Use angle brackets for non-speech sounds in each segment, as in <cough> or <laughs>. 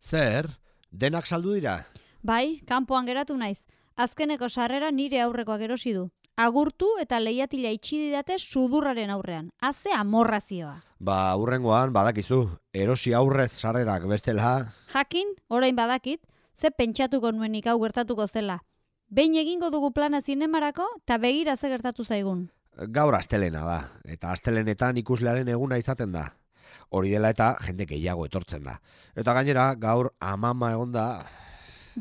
Zer, denak saldu dira? Bai, kanpoan geratu naiz. Azkeneko sarrera nire aurrekoak erosi du. Agurtu eta leiatila itxi didate sudurraren aurrean. Haze amorrazioa. Ba, urrengoan, badakizu, erosi aurrez sarrerak bestela, Jakin, orain badakit, ze pentsatuko nuenik hau gertatuko zela. Behin egingo dugu plana zinemarako eta begira ze gertatu zaigun. gaur astelena da, eta astelenetan ikuslearen eguna izaten da. Hori dela eta jende gehiago etortzen da. Eta gainera, gaur amama egonda,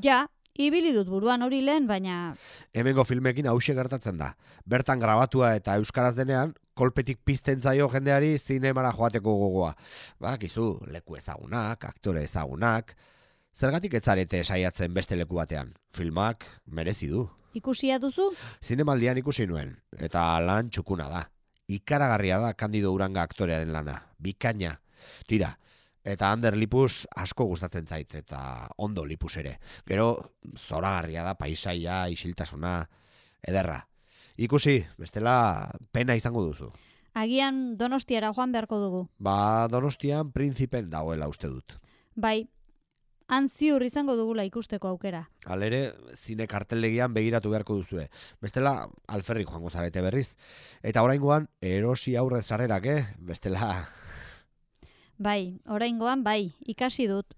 Ja, ibili dut buruan hori lehen, baina hemengo filmekin hause gertatzen da. Bertan grabatua eta euskaraz denean, kolpetik pizten zaio jendeari zinemara joateko gogoa. Badakizu, leku ezagunak, aktore ezagunak, zergatik ez zarete saiatzen beste leku batean. Filmak merezi du. ikusia duzu? Zinemaldian ikusi nuen, eta lan txukuna da. Ikaragarria da Kandido Uranga aktorearen lana, bikaina. Tira, eta Ander Lipus asko gustatzen zait, eta ondo Lipus ere. Gero, zoragarria da paisaia, isiltasuna, ederra. Ikusi, bestela pena izango duzu. Agian donostiara joan beharko dugu. Ba, donostian prinzipen dagoela uste dut. Bai, han ziur izango dugula ikusteko aukera. Halere, zine karteldegian begiratu beharko duzue. Bestela, alferrik joango zarete berriz. Eta oraingoan, erosi aurrez sarrerak, eh? Bestela, <laughs> Bai, oraingoan bai, ikasi dut.